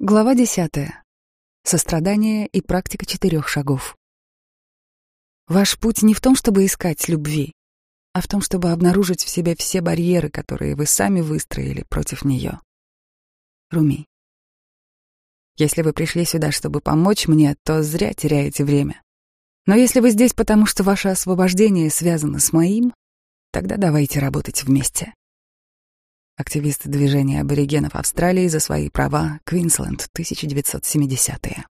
Глава десятая. Сострадание и практика четырех шагов. Ваш путь не в том, чтобы искать любви, а в том, чтобы обнаружить в себе все барьеры, которые вы сами выстроили против нее. Руми. Если вы пришли сюда, чтобы помочь мне, то зря теряете время. Но если вы здесь потому, что ваше освобождение связано с моим, тогда давайте работать вместе. Активисты движения аборигенов Австралии за свои права, Квинсленд, 1970-е.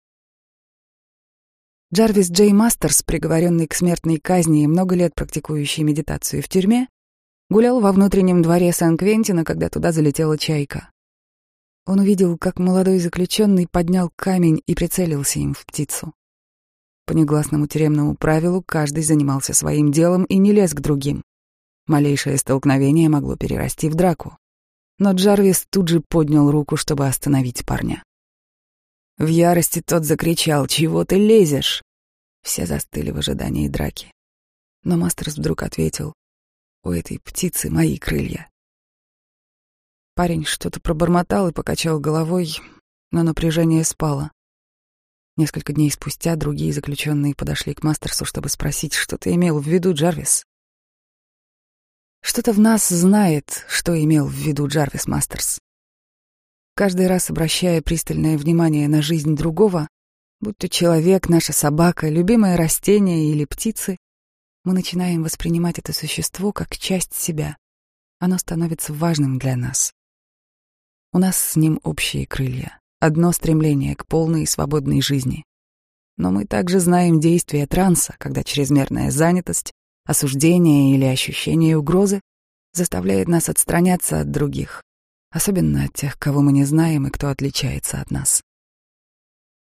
Джарвис Джей Мастерс, приговоренный к смертной казни и много лет практикующий медитацию в тюрьме, гулял во внутреннем дворе Сан-Квентина, когда туда залетела чайка. Он увидел, как молодой заключенный поднял камень и прицелился им в птицу. По негласному тюремному правилу каждый занимался своим делом и не лез к другим. Малейшее столкновение могло перерасти в драку но Джарвис тут же поднял руку, чтобы остановить парня. В ярости тот закричал «Чего ты лезешь?» Все застыли в ожидании драки. Но Мастерс вдруг ответил «У этой птицы мои крылья». Парень что-то пробормотал и покачал головой, но напряжение спало. Несколько дней спустя другие заключенные подошли к Мастерсу, чтобы спросить, что ты имел в виду, Джарвис. Что-то в нас знает, что имел в виду Джарвис Мастерс. Каждый раз обращая пристальное внимание на жизнь другого, будь то человек, наша собака, любимое растение или птицы, мы начинаем воспринимать это существо как часть себя. Оно становится важным для нас. У нас с ним общие крылья, одно стремление к полной и свободной жизни. Но мы также знаем действия транса, когда чрезмерная занятость Осуждение или ощущение угрозы заставляет нас отстраняться от других, особенно от тех, кого мы не знаем и кто отличается от нас.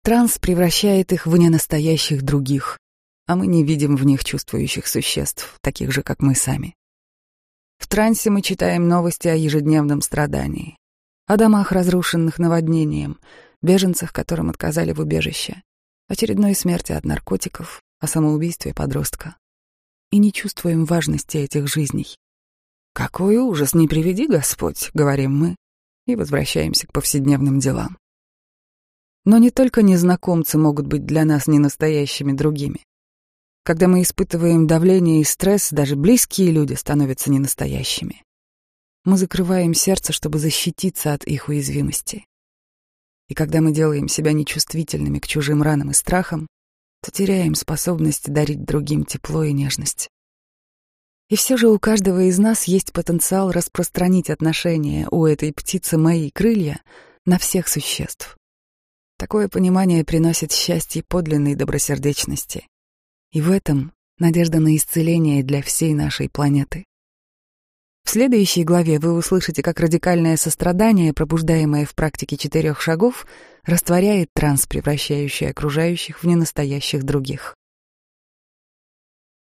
Транс превращает их в ненастоящих других, а мы не видим в них чувствующих существ, таких же, как мы сами. В трансе мы читаем новости о ежедневном страдании, о домах, разрушенных наводнением, беженцах, которым отказали в убежище, очередной смерти от наркотиков, о самоубийстве подростка и не чувствуем важности этих жизней. «Какой ужас, не приведи Господь», — говорим мы, и возвращаемся к повседневным делам. Но не только незнакомцы могут быть для нас ненастоящими другими. Когда мы испытываем давление и стресс, даже близкие люди становятся ненастоящими. Мы закрываем сердце, чтобы защититься от их уязвимости. И когда мы делаем себя нечувствительными к чужим ранам и страхам, то теряем способность дарить другим тепло и нежность. И все же у каждого из нас есть потенциал распространить отношения у этой птицы мои крылья на всех существ. Такое понимание приносит счастье подлинной добросердечности. И в этом надежда на исцеление для всей нашей планеты. В следующей главе вы услышите, как радикальное сострадание, пробуждаемое в практике четырех шагов, растворяет транс, превращающий окружающих в ненастоящих других.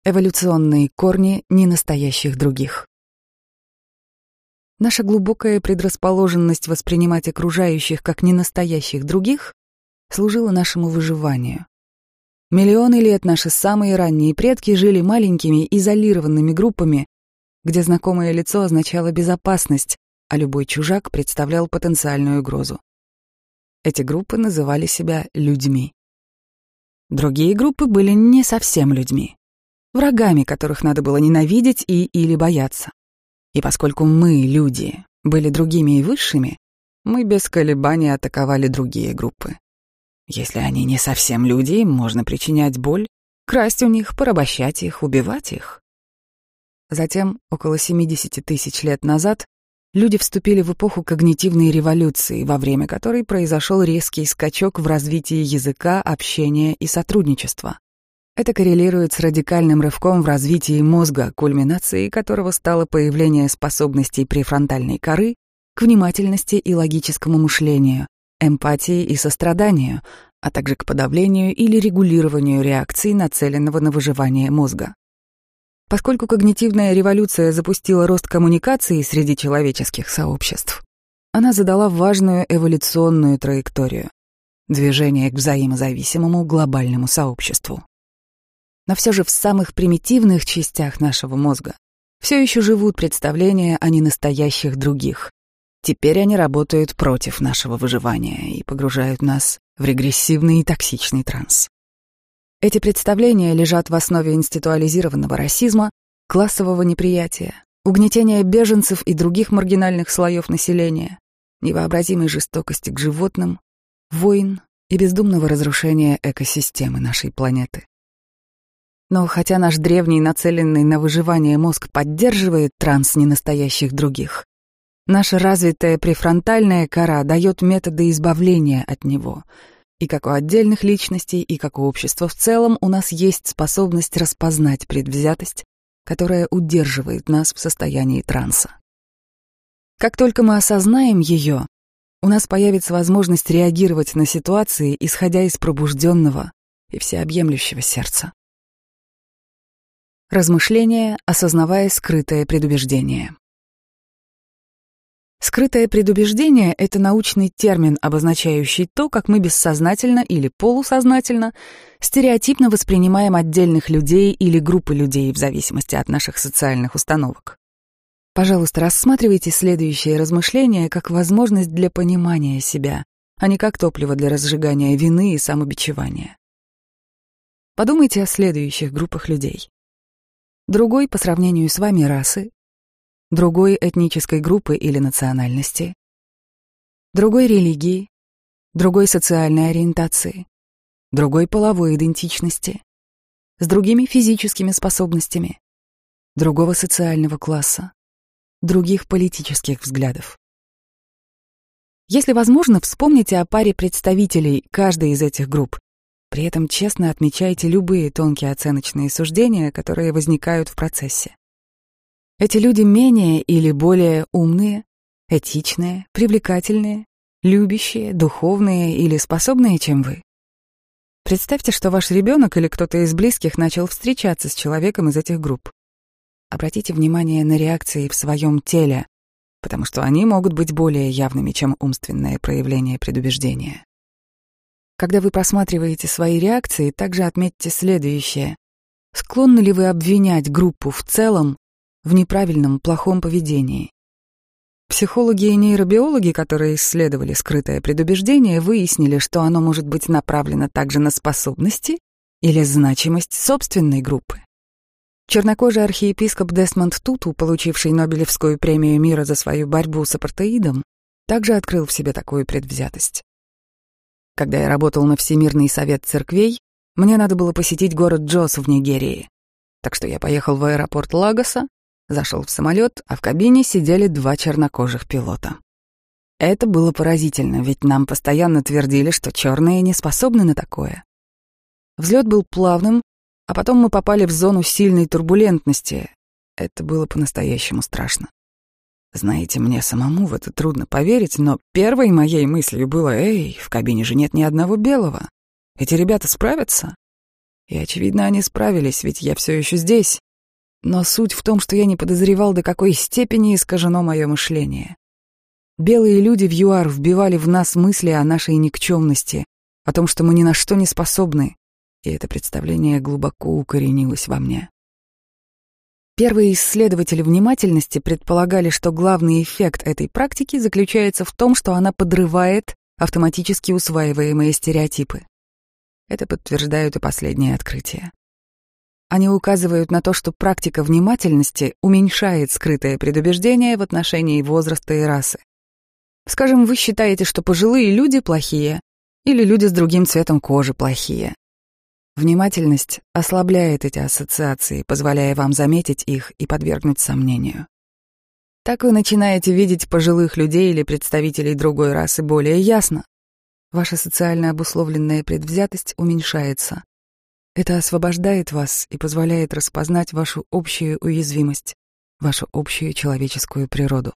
Эволюционные корни ненастоящих других. Наша глубокая предрасположенность воспринимать окружающих как ненастоящих других служила нашему выживанию. Миллионы лет наши самые ранние предки жили маленькими изолированными группами, где знакомое лицо означало безопасность, а любой чужак представлял потенциальную угрозу. Эти группы называли себя людьми. Другие группы были не совсем людьми, врагами, которых надо было ненавидеть и или бояться. И поскольку мы, люди, были другими и высшими, мы без колебаний атаковали другие группы. Если они не совсем люди, им можно причинять боль, красть у них, порабощать их, убивать их. Затем, около 70 тысяч лет назад, люди вступили в эпоху когнитивной революции, во время которой произошел резкий скачок в развитии языка, общения и сотрудничества. Это коррелирует с радикальным рывком в развитии мозга, кульминацией которого стало появление способностей префронтальной коры к внимательности и логическому мышлению, эмпатии и состраданию, а также к подавлению или регулированию реакций, нацеленного на выживание мозга. Поскольку когнитивная революция запустила рост коммуникации среди человеческих сообществ, она задала важную эволюционную траекторию — движение к взаимозависимому глобальному сообществу. Но все же в самых примитивных частях нашего мозга все еще живут представления о ненастоящих других, Теперь они работают против нашего выживания и погружают нас в регрессивный и токсичный транс. Эти представления лежат в основе институализированного расизма, классового неприятия, угнетения беженцев и других маргинальных слоев населения, невообразимой жестокости к животным, войн и бездумного разрушения экосистемы нашей планеты. Но хотя наш древний, нацеленный на выживание мозг поддерживает транс ненастоящих других, наша развитая префронтальная кора дает методы избавления от него — и как у отдельных личностей, и как у общества в целом у нас есть способность распознать предвзятость, которая удерживает нас в состоянии транса. Как только мы осознаем ее, у нас появится возможность реагировать на ситуации, исходя из пробужденного и всеобъемлющего сердца. Размышления, осознавая скрытое предубеждение. Скрытое предубеждение — это научный термин, обозначающий то, как мы бессознательно или полусознательно стереотипно воспринимаем отдельных людей или группы людей в зависимости от наших социальных установок. Пожалуйста, рассматривайте следующее размышление как возможность для понимания себя, а не как топливо для разжигания вины и самобичевания. Подумайте о следующих группах людей. Другой по сравнению с вами расы, другой этнической группы или национальности, другой религии, другой социальной ориентации, другой половой идентичности, с другими физическими способностями, другого социального класса, других политических взглядов. Если возможно, вспомните о паре представителей каждой из этих групп. При этом честно отмечайте любые тонкие оценочные суждения, которые возникают в процессе. Эти люди менее или более умные, этичные, привлекательные, любящие, духовные или способные, чем вы. Представьте, что ваш ребенок или кто-то из близких начал встречаться с человеком из этих групп. Обратите внимание на реакции в своем теле, потому что они могут быть более явными, чем умственное проявление предубеждения. Когда вы просматриваете свои реакции, также отметьте следующее. Склонны ли вы обвинять группу в целом в неправильном, плохом поведении. Психологи и нейробиологи, которые исследовали скрытое предубеждение, выяснили, что оно может быть направлено также на способности или значимость собственной группы. Чернокожий архиепископ Десмонд Туту, получивший Нобелевскую премию мира за свою борьбу с апартеидом, также открыл в себе такую предвзятость. Когда я работал на Всемирный совет церквей, мне надо было посетить город Джос в Нигерии. Так что я поехал в аэропорт Лагоса, Зашел в самолет, а в кабине сидели два чернокожих пилота. Это было поразительно, ведь нам постоянно твердили, что черные не способны на такое. Взлет был плавным, а потом мы попали в зону сильной турбулентности. Это было по-настоящему страшно. Знаете, мне самому в это трудно поверить, но первой моей мыслью было «Эй, в кабине же нет ни одного белого. Эти ребята справятся?» И, очевидно, они справились, ведь я все еще здесь. Но суть в том, что я не подозревал, до какой степени искажено мое мышление. Белые люди в ЮАР вбивали в нас мысли о нашей никчемности, о том, что мы ни на что не способны, и это представление глубоко укоренилось во мне. Первые исследователи внимательности предполагали, что главный эффект этой практики заключается в том, что она подрывает автоматически усваиваемые стереотипы. Это подтверждают и последние открытия. Они указывают на то, что практика внимательности уменьшает скрытое предубеждение в отношении возраста и расы. Скажем, вы считаете, что пожилые люди плохие или люди с другим цветом кожи плохие. Внимательность ослабляет эти ассоциации, позволяя вам заметить их и подвергнуть сомнению. Так вы начинаете видеть пожилых людей или представителей другой расы более ясно. Ваша социально обусловленная предвзятость уменьшается. Это освобождает вас и позволяет распознать вашу общую уязвимость, вашу общую человеческую природу.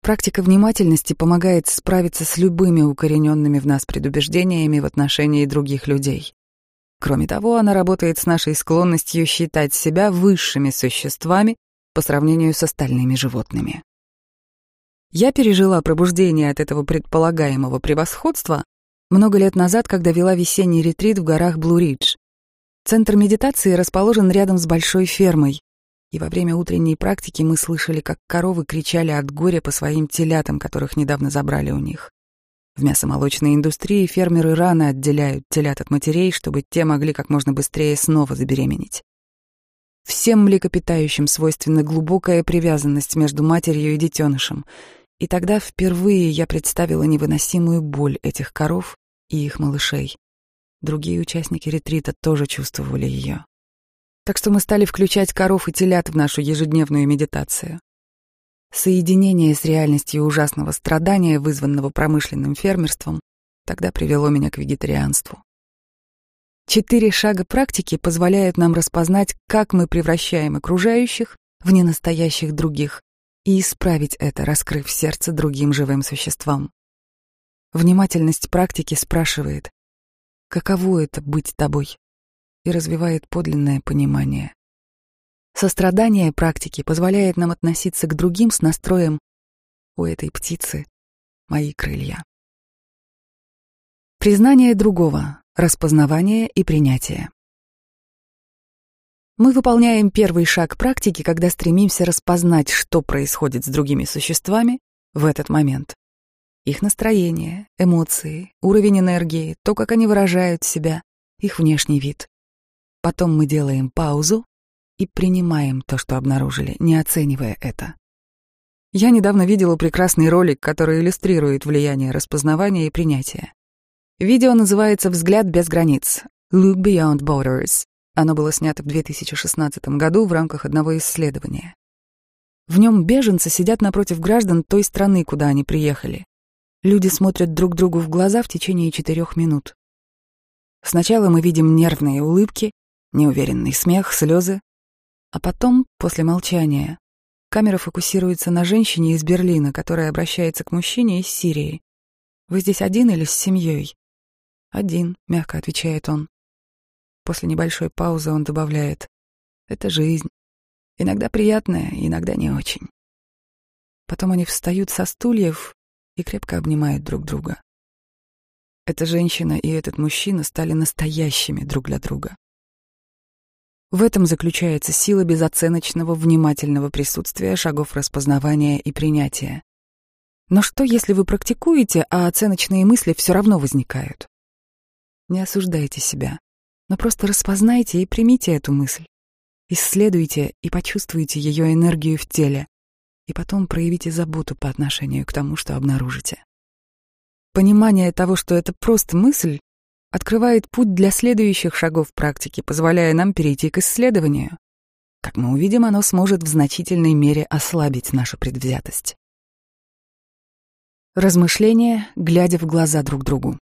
Практика внимательности помогает справиться с любыми укорененными в нас предубеждениями в отношении других людей. Кроме того, она работает с нашей склонностью считать себя высшими существами по сравнению с остальными животными. Я пережила пробуждение от этого предполагаемого превосходства много лет назад, когда вела весенний ретрит в горах Блу-Ридж. Центр медитации расположен рядом с большой фермой. И во время утренней практики мы слышали, как коровы кричали от горя по своим телятам, которых недавно забрали у них. В мясомолочной индустрии фермеры рано отделяют телят от матерей, чтобы те могли как можно быстрее снова забеременеть. Всем млекопитающим свойственна глубокая привязанность между матерью и детенышем, и тогда впервые я представила невыносимую боль этих коров и их малышей. Другие участники ретрита тоже чувствовали ее. Так что мы стали включать коров и телят в нашу ежедневную медитацию. Соединение с реальностью ужасного страдания, вызванного промышленным фермерством, тогда привело меня к вегетарианству. Четыре шага практики позволяют нам распознать, как мы превращаем окружающих в ненастоящих других, и исправить это, раскрыв сердце другим живым существам. Внимательность практики спрашивает, каково это быть тобой, и развивает подлинное понимание. Сострадание практики позволяет нам относиться к другим с настроем «У этой птицы мои крылья». Признание другого, распознавание и принятие. Мы выполняем первый шаг практики, когда стремимся распознать, что происходит с другими существами в этот момент. Их настроение, эмоции, уровень энергии, то, как они выражают себя, их внешний вид. Потом мы делаем паузу и принимаем то, что обнаружили, не оценивая это. Я недавно видела прекрасный ролик, который иллюстрирует влияние распознавания и принятия. Видео называется «Взгляд без границ» — «Look Beyond Borders». Оно было снято в 2016 году в рамках одного исследования. В нем беженцы сидят напротив граждан той страны, куда они приехали. Люди смотрят друг другу в глаза в течение четырех минут. Сначала мы видим нервные улыбки, неуверенный смех, слезы, а потом, после молчания, камера фокусируется на женщине из Берлина, которая обращается к мужчине из Сирии. «Вы здесь один или с семьей?» «Один», — мягко отвечает он. После небольшой паузы он добавляет. «Это жизнь. Иногда приятная, иногда не очень». Потом они встают со стульев и крепко обнимают друг друга. Эта женщина и этот мужчина стали настоящими друг для друга. В этом заключается сила безоценочного, внимательного присутствия шагов распознавания и принятия. Но что, если вы практикуете, а оценочные мысли все равно возникают? Не осуждайте себя, но просто распознайте и примите эту мысль. Исследуйте и почувствуйте ее энергию в теле, и потом проявите заботу по отношению к тому, что обнаружите. Понимание того, что это просто мысль, открывает путь для следующих шагов практики, позволяя нам перейти к исследованию. Как мы увидим, оно сможет в значительной мере ослабить нашу предвзятость. Размышления, глядя в глаза друг другу.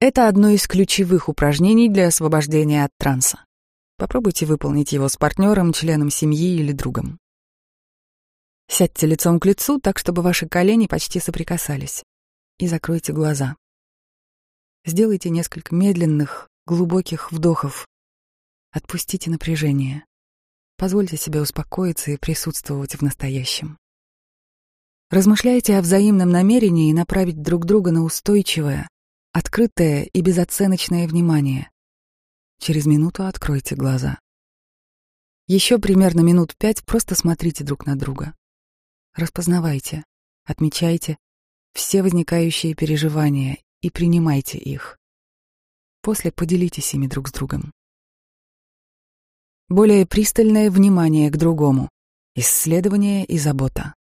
Это одно из ключевых упражнений для освобождения от транса. Попробуйте выполнить его с партнером, членом семьи или другом. Сядьте лицом к лицу так, чтобы ваши колени почти соприкасались, и закройте глаза. Сделайте несколько медленных, глубоких вдохов. Отпустите напряжение. Позвольте себе успокоиться и присутствовать в настоящем. Размышляйте о взаимном намерении направить друг друга на устойчивое, открытое и безоценочное внимание. Через минуту откройте глаза. Еще примерно минут пять просто смотрите друг на друга. Распознавайте, отмечайте все возникающие переживания и принимайте их. После поделитесь ими друг с другом. Более пристальное внимание к другому, исследование и забота.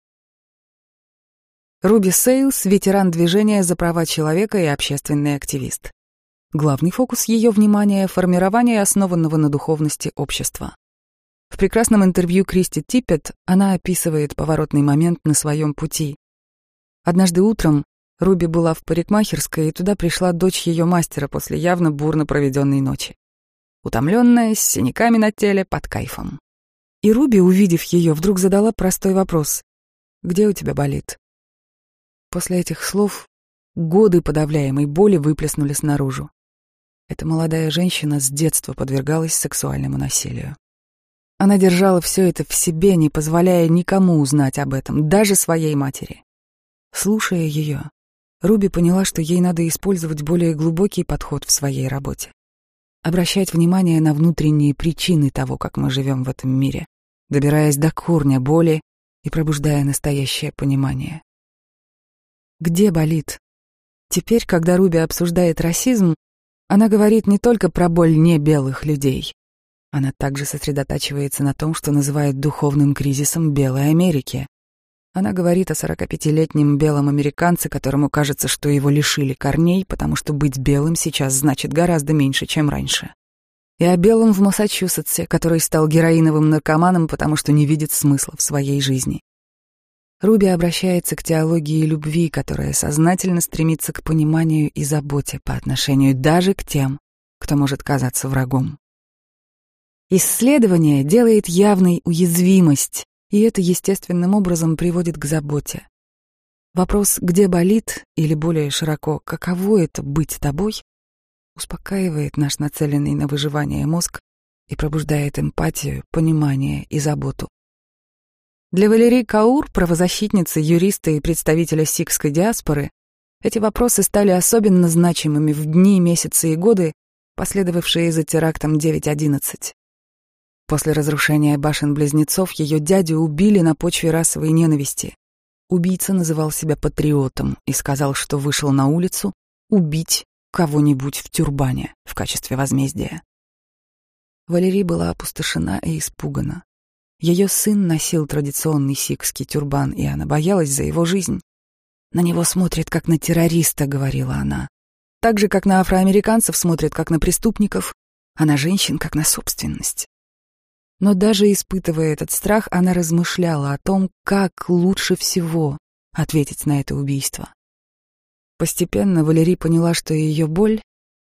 Руби Сейлс — ветеран движения за права человека и общественный активист. Главный фокус ее внимания — формирование основанного на духовности общества. В прекрасном интервью Кристи Типпет она описывает поворотный момент на своем пути. Однажды утром Руби была в парикмахерской, и туда пришла дочь ее мастера после явно бурно проведенной ночи. Утомленная, с синяками на теле, под кайфом. И Руби, увидев ее, вдруг задала простой вопрос. «Где у тебя болит?» После этих слов годы подавляемой боли выплеснулись наружу. Эта молодая женщина с детства подвергалась сексуальному насилию. Она держала все это в себе, не позволяя никому узнать об этом, даже своей матери. Слушая ее, Руби поняла, что ей надо использовать более глубокий подход в своей работе. обращать внимание на внутренние причины того, как мы живем в этом мире, добираясь до корня боли и пробуждая настоящее понимание. Где болит? Теперь, когда Руби обсуждает расизм, она говорит не только про боль не белых людей. Она также сосредотачивается на том, что называет духовным кризисом Белой Америки. Она говорит о 45-летнем белом американце, которому кажется, что его лишили корней, потому что быть белым сейчас значит гораздо меньше, чем раньше. И о белом в Массачусетсе, который стал героиновым наркоманом, потому что не видит смысла в своей жизни. Руби обращается к теологии любви, которая сознательно стремится к пониманию и заботе по отношению даже к тем, кто может казаться врагом. Исследование делает явной уязвимость, и это естественным образом приводит к заботе. Вопрос «где болит?» или более широко «каково это быть тобой?» успокаивает наш нацеленный на выживание мозг и пробуждает эмпатию, понимание и заботу. Для Валерии Каур, правозащитницы, юриста и представителя сикской диаспоры, эти вопросы стали особенно значимыми в дни, месяцы и годы, последовавшие за терактом 9.11. После разрушения башен-близнецов ее дядю убили на почве расовой ненависти. Убийца называл себя патриотом и сказал, что вышел на улицу убить кого-нибудь в тюрбане в качестве возмездия. Валерий была опустошена и испугана. Ее сын носил традиционный сикский тюрбан, и она боялась за его жизнь. «На него смотрят, как на террориста», — говорила она. «Так же, как на афроамериканцев смотрят, как на преступников, а на женщин, как на собственность». Но даже испытывая этот страх, она размышляла о том, как лучше всего ответить на это убийство. Постепенно Валерий поняла, что ее боль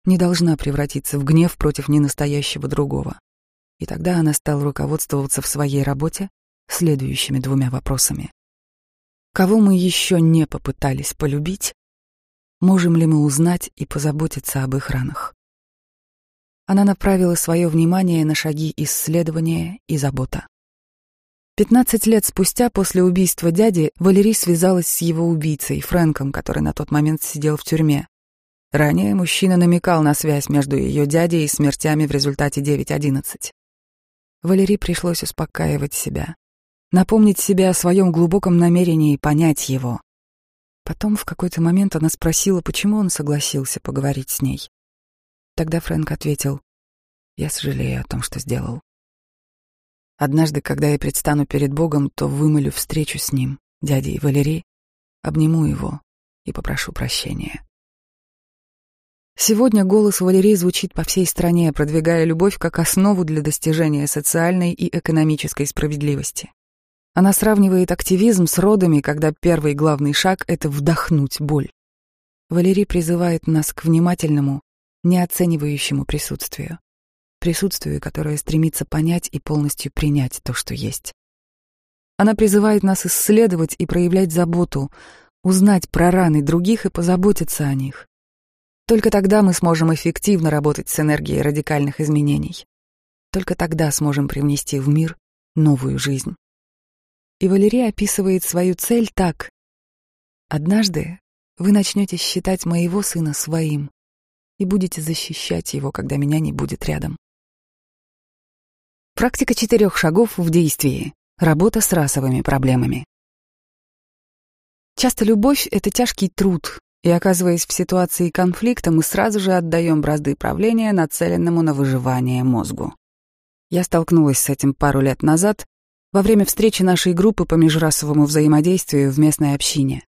не должна превратиться в гнев против ненастоящего другого. И тогда она стала руководствоваться в своей работе следующими двумя вопросами. Кого мы еще не попытались полюбить? Можем ли мы узнать и позаботиться об их ранах? Она направила свое внимание на шаги исследования и забота. Пятнадцать лет спустя после убийства дяди Валерий связалась с его убийцей, Фрэнком, который на тот момент сидел в тюрьме. Ранее мужчина намекал на связь между ее дядей и смертями в результате 9.11. Валерий пришлось успокаивать себя, напомнить себе о своем глубоком намерении понять его. Потом в какой-то момент она спросила, почему он согласился поговорить с ней. Тогда Фрэнк ответил, «Я сожалею о том, что сделал. Однажды, когда я предстану перед Богом, то вымолю встречу с ним, дядей Валерий, обниму его и попрошу прощения». Сегодня голос Валерии звучит по всей стране, продвигая любовь как основу для достижения социальной и экономической справедливости. Она сравнивает активизм с родами, когда первый главный шаг — это вдохнуть боль. Валерий призывает нас к внимательному, неоценивающему присутствию. Присутствию, которое стремится понять и полностью принять то, что есть. Она призывает нас исследовать и проявлять заботу, узнать про раны других и позаботиться о них. Только тогда мы сможем эффективно работать с энергией радикальных изменений. Только тогда сможем привнести в мир новую жизнь. И Валерия описывает свою цель так. «Однажды вы начнете считать моего сына своим, и будете защищать его, когда меня не будет рядом. Практика четырех шагов в действии. Работа с расовыми проблемами. Часто любовь — это тяжкий труд, и, оказываясь в ситуации конфликта, мы сразу же отдаем бразды правления нацеленному на выживание мозгу. Я столкнулась с этим пару лет назад во время встречи нашей группы по межрасовому взаимодействию в местной общине.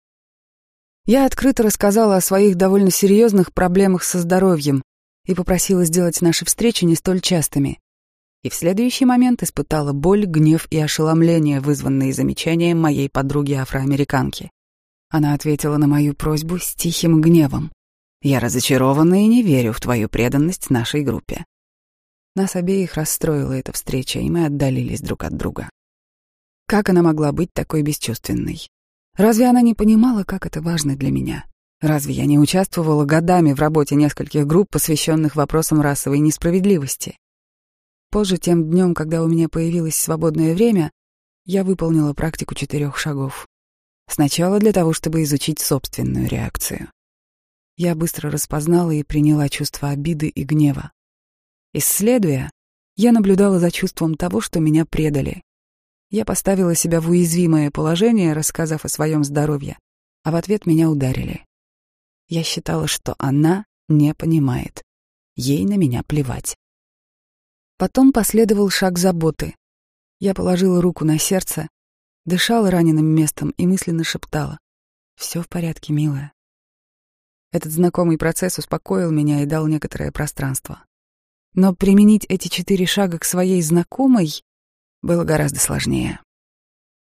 Я открыто рассказала о своих довольно серьезных проблемах со здоровьем и попросила сделать наши встречи не столь частыми. И в следующий момент испытала боль, гнев и ошеломление, вызванные замечанием моей подруги-афроамериканки. Она ответила на мою просьбу с тихим гневом. «Я разочарована и не верю в твою преданность нашей группе». Нас обеих расстроила эта встреча, и мы отдалились друг от друга. Как она могла быть такой бесчувственной? Разве она не понимала, как это важно для меня? Разве я не участвовала годами в работе нескольких групп, посвященных вопросам расовой несправедливости? Позже, тем днем, когда у меня появилось свободное время, я выполнила практику четырех шагов. Сначала для того, чтобы изучить собственную реакцию. Я быстро распознала и приняла чувство обиды и гнева. Исследуя, я наблюдала за чувством того, что меня предали. Я поставила себя в уязвимое положение, рассказав о своем здоровье, а в ответ меня ударили. Я считала, что она не понимает. Ей на меня плевать. Потом последовал шаг заботы. Я положила руку на сердце, дышала раненым местом и мысленно шептала. «Все в порядке, милая». Этот знакомый процесс успокоил меня и дал некоторое пространство. Но применить эти четыре шага к своей знакомой было гораздо сложнее.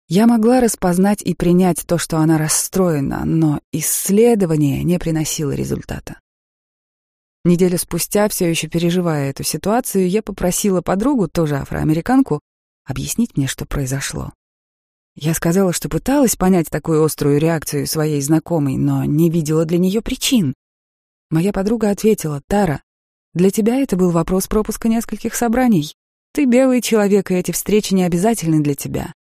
Я могла распознать и принять то, что она расстроена, но исследование не приносило результата. Неделю спустя, все еще переживая эту ситуацию, я попросила подругу, тоже афроамериканку, объяснить мне, что произошло. Я сказала, что пыталась понять такую острую реакцию своей знакомой, но не видела для нее причин. Моя подруга ответила, «Тара, для тебя это был вопрос пропуска нескольких собраний. Ты белый человек, и эти встречи не обязательны для тебя.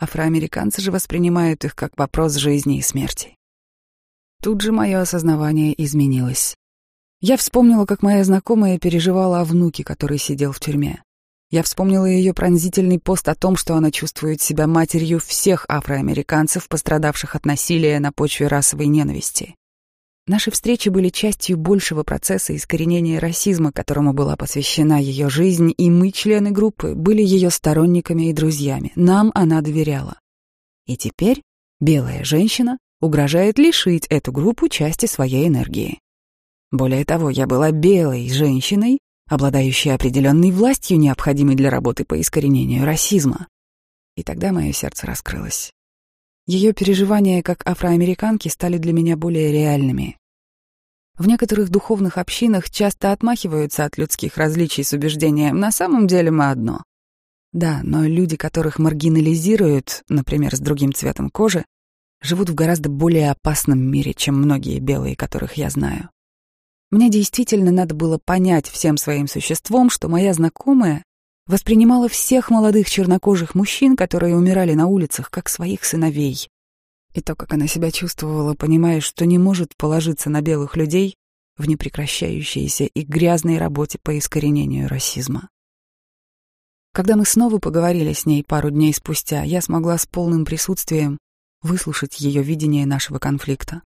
Афроамериканцы же воспринимают их как вопрос жизни и смерти». Тут же мое осознавание изменилось. Я вспомнила, как моя знакомая переживала о внуке, который сидел в тюрьме. Я вспомнила ее пронзительный пост о том, что она чувствует себя матерью всех афроамериканцев, пострадавших от насилия на почве расовой ненависти. Наши встречи были частью большего процесса искоренения расизма, которому была посвящена ее жизнь, и мы, члены группы, были ее сторонниками и друзьями. Нам она доверяла. И теперь белая женщина угрожает лишить эту группу части своей энергии. Более того, я была белой женщиной, обладающей определенной властью, необходимой для работы по искоренению расизма. И тогда мое сердце раскрылось. Ее переживания как афроамериканки стали для меня более реальными. В некоторых духовных общинах часто отмахиваются от людских различий с убеждением «на самом деле мы одно». Да, но люди, которых маргинализируют, например, с другим цветом кожи, живут в гораздо более опасном мире, чем многие белые, которых я знаю. Мне действительно надо было понять всем своим существом, что моя знакомая воспринимала всех молодых чернокожих мужчин, которые умирали на улицах, как своих сыновей. И то, как она себя чувствовала, понимая, что не может положиться на белых людей в непрекращающейся и грязной работе по искоренению расизма. Когда мы снова поговорили с ней пару дней спустя, я смогла с полным присутствием выслушать ее видение нашего конфликта.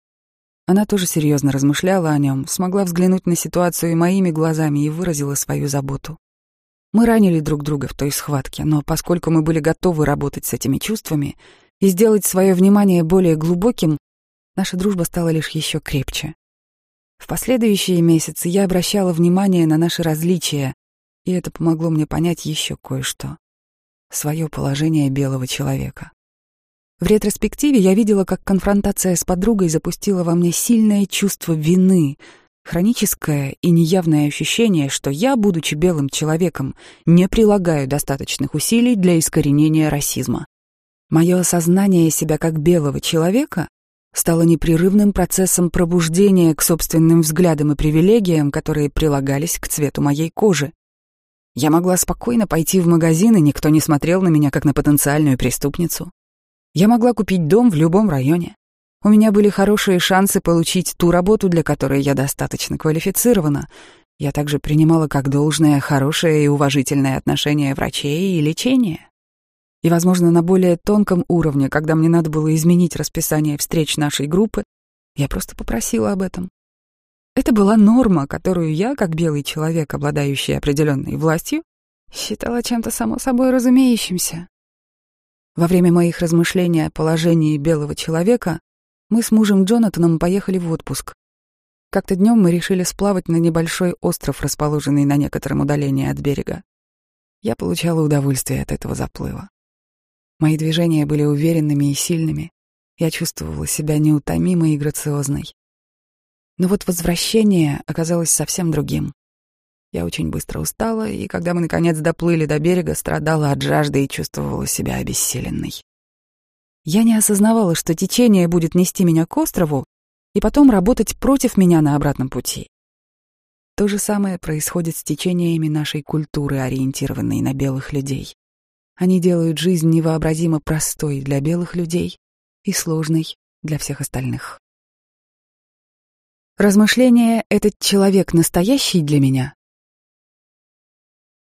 Она тоже серьезно размышляла о нем, смогла взглянуть на ситуацию и моими глазами и выразила свою заботу. Мы ранили друг друга в той схватке, но поскольку мы были готовы работать с этими чувствами и сделать свое внимание более глубоким, наша дружба стала лишь еще крепче. В последующие месяцы я обращала внимание на наши различия, и это помогло мне понять еще кое-что. Свое положение белого человека. В ретроспективе я видела, как конфронтация с подругой запустила во мне сильное чувство вины, хроническое и неявное ощущение, что я, будучи белым человеком, не прилагаю достаточных усилий для искоренения расизма. Мое осознание себя как белого человека стало непрерывным процессом пробуждения к собственным взглядам и привилегиям, которые прилагались к цвету моей кожи. Я могла спокойно пойти в магазин, и никто не смотрел на меня как на потенциальную преступницу. Я могла купить дом в любом районе. У меня были хорошие шансы получить ту работу, для которой я достаточно квалифицирована. Я также принимала как должное хорошее и уважительное отношение врачей и лечение. И, возможно, на более тонком уровне, когда мне надо было изменить расписание встреч нашей группы, я просто попросила об этом. Это была норма, которую я, как белый человек, обладающий определенной властью, считала чем-то само собой разумеющимся. Во время моих размышлений о положении белого человека мы с мужем Джонатаном поехали в отпуск. Как-то днем мы решили сплавать на небольшой остров, расположенный на некотором удалении от берега. Я получала удовольствие от этого заплыва. Мои движения были уверенными и сильными. Я чувствовала себя неутомимой и грациозной. Но вот возвращение оказалось совсем другим. Я очень быстро устала, и когда мы наконец доплыли до берега, страдала от жажды и чувствовала себя обессиленной. Я не осознавала, что течение будет нести меня к острову и потом работать против меня на обратном пути. То же самое происходит с течениями нашей культуры, ориентированной на белых людей. Они делают жизнь невообразимо простой для белых людей и сложной для всех остальных. Размышление «этот человек настоящий для меня»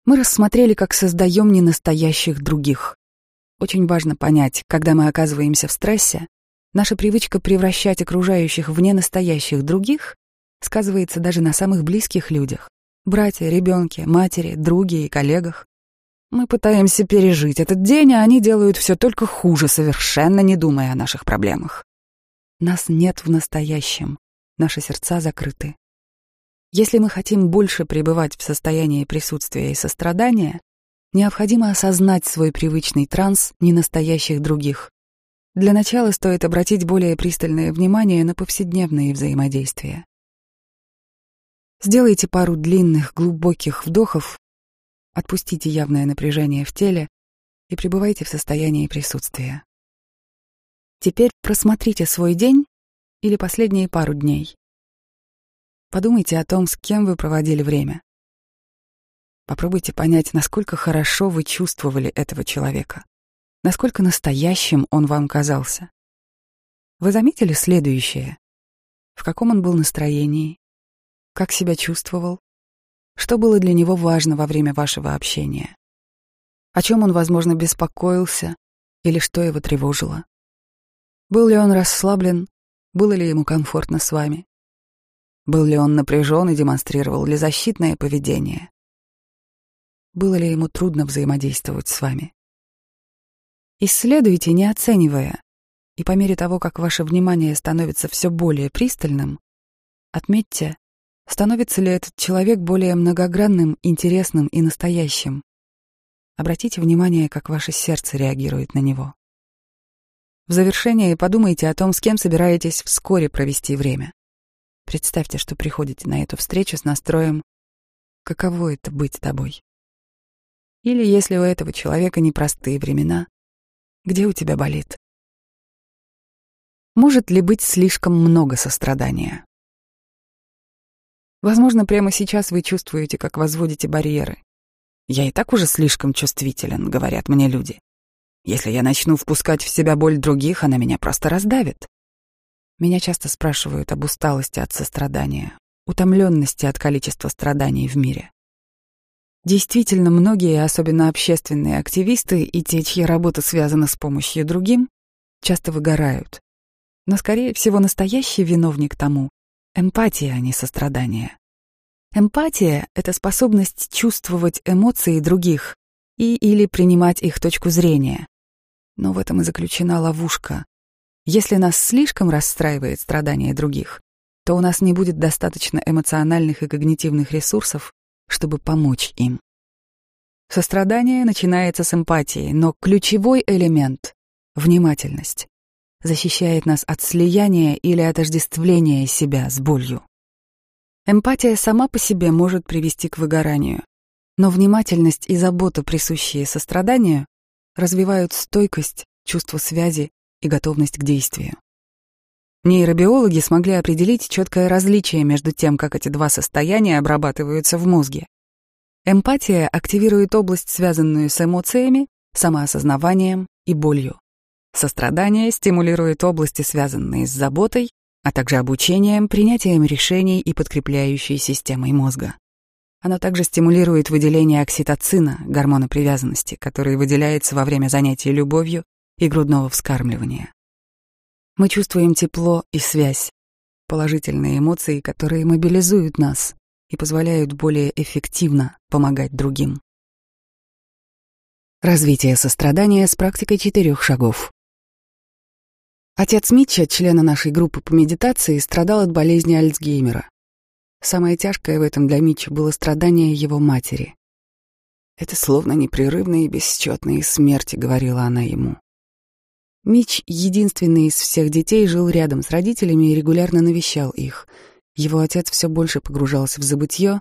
мы рассмотрели, как создаем ненастоящих других. Очень важно понять, когда мы оказываемся в стрессе, наша привычка превращать окружающих в ненастоящих других сказывается даже на самых близких людях — братья, ребенке, матери, друге и коллегах. Мы пытаемся пережить этот день, а они делают все только хуже, совершенно не думая о наших проблемах. Нас нет в настоящем, наши сердца закрыты. Если мы хотим больше пребывать в состоянии присутствия и сострадания, необходимо осознать свой привычный транс ненастоящих других. Для начала стоит обратить более пристальное внимание на повседневные взаимодействия. Сделайте пару длинных, глубоких вдохов, отпустите явное напряжение в теле и пребывайте в состоянии присутствия. Теперь просмотрите свой день или последние пару дней. Подумайте о том, с кем вы проводили время. Попробуйте понять, насколько хорошо вы чувствовали этого человека, насколько настоящим он вам казался. Вы заметили следующее? В каком он был настроении? Как себя чувствовал? Что было для него важно во время вашего общения? О чем он, возможно, беспокоился или что его тревожило? Был ли он расслаблен? Было ли ему комфортно с вами? Был ли он напряжен и демонстрировал ли защитное поведение? Было ли ему трудно взаимодействовать с вами? Исследуйте, не оценивая, и по мере того, как ваше внимание становится все более пристальным, отметьте, становится ли этот человек более многогранным, интересным и настоящим. Обратите внимание, как ваше сердце реагирует на него. В завершение подумайте о том, с кем собираетесь вскоре провести время. Представьте, что приходите на эту встречу с настроем «Каково это быть тобой?» Или если у этого человека непростые времена, где у тебя болит? Может ли быть слишком много сострадания? Возможно, прямо сейчас вы чувствуете, как возводите барьеры. «Я и так уже слишком чувствителен», — говорят мне люди. «Если я начну впускать в себя боль других, она меня просто раздавит». Меня часто спрашивают об усталости от сострадания, утомленности от количества страданий в мире. Действительно, многие, особенно общественные активисты и те, чья работа связана с помощью другим, часто выгорают. Но, скорее всего, настоящий виновник тому — эмпатия, а не сострадание. Эмпатия — это способность чувствовать эмоции других и или принимать их точку зрения. Но в этом и заключена ловушка. Если нас слишком расстраивает страдания других, то у нас не будет достаточно эмоциональных и когнитивных ресурсов, чтобы помочь им. Сострадание начинается с эмпатии, но ключевой элемент — внимательность — защищает нас от слияния или отождествления себя с болью. Эмпатия сама по себе может привести к выгоранию, но внимательность и забота, присущие состраданию, развивают стойкость, чувство связи и готовность к действию. Нейробиологи смогли определить четкое различие между тем, как эти два состояния обрабатываются в мозге. Эмпатия активирует область, связанную с эмоциями, самоосознаванием и болью. Сострадание стимулирует области, связанные с заботой, а также обучением, принятием решений и подкрепляющей системой мозга. Оно также стимулирует выделение окситоцина, гормона привязанности, который выделяется во время занятий любовью и грудного вскармливания. Мы чувствуем тепло и связь, положительные эмоции, которые мобилизуют нас и позволяют более эффективно помогать другим. Развитие сострадания с практикой четырех шагов. Отец Митча, члена нашей группы по медитации, страдал от болезни Альцгеймера. Самое тяжкое в этом для Митча было страдание его матери. «Это словно непрерывные и бесчетные смерти», — говорила она ему. Мич, единственный из всех детей, жил рядом с родителями и регулярно навещал их. Его отец все больше погружался в забытье,